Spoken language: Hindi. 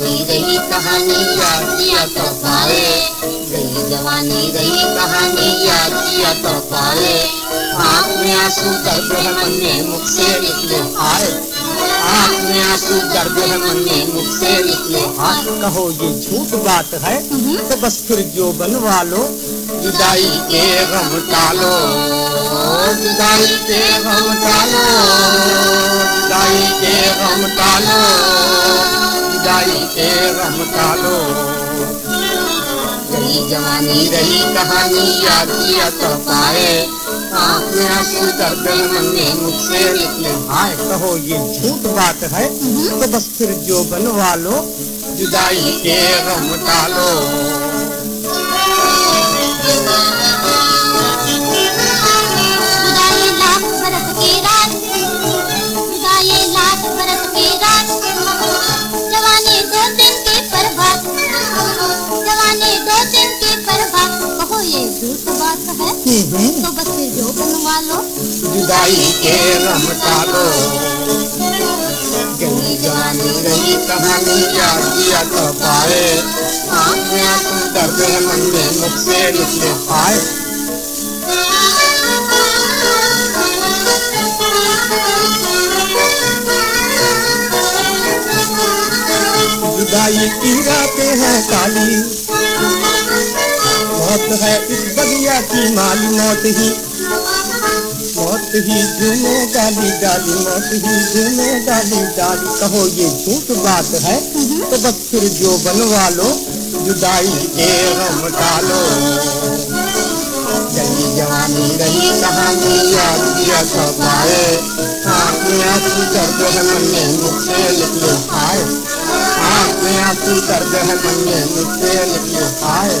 याद किया तो पाए गई जवानी रही कहानी याद किया तो पाए आँख में आँसू दर्द है मन में मुख से निकले आए आँख में आँसू दर्द है मन में मुख से निकले हाँ कहो ये झूठ बात है तो बस फिर जो बनवा लो जुदाई के गम टालो। जुदाई के गम टालो जुदाई के गम टालो। के गम टालो जवानी रही कहानी याद किया तो पाए। आँख में आँसू दर्द मन में मुख निकले हाय कहो ये झूठ बात है? तो बस फिर जो बनवा लो जुदाई के गम टालो झूठ बात है। तो बस फिर जो बनवा लो। जुदाई के गम टालो गई जवानी रही कहानी याद किया तो पाए। आँख में आँसू दर्द है मन में मुख से निकले आए जुदाई की रातें हैं काली। मौत है इस बगिया की माली मौत ही। मौत ही झूमे डाली डाली, मौत ही झूमे डाली डाली। कहो ये झूठ बात है? तो बस फिर जो बनवा लो, जुदाई के गम टालो गई जवानी रही कहानी, याद किया में आँसू दर्द है मन में मुख से निकले आए दर्द है मन में मुख से निकले आए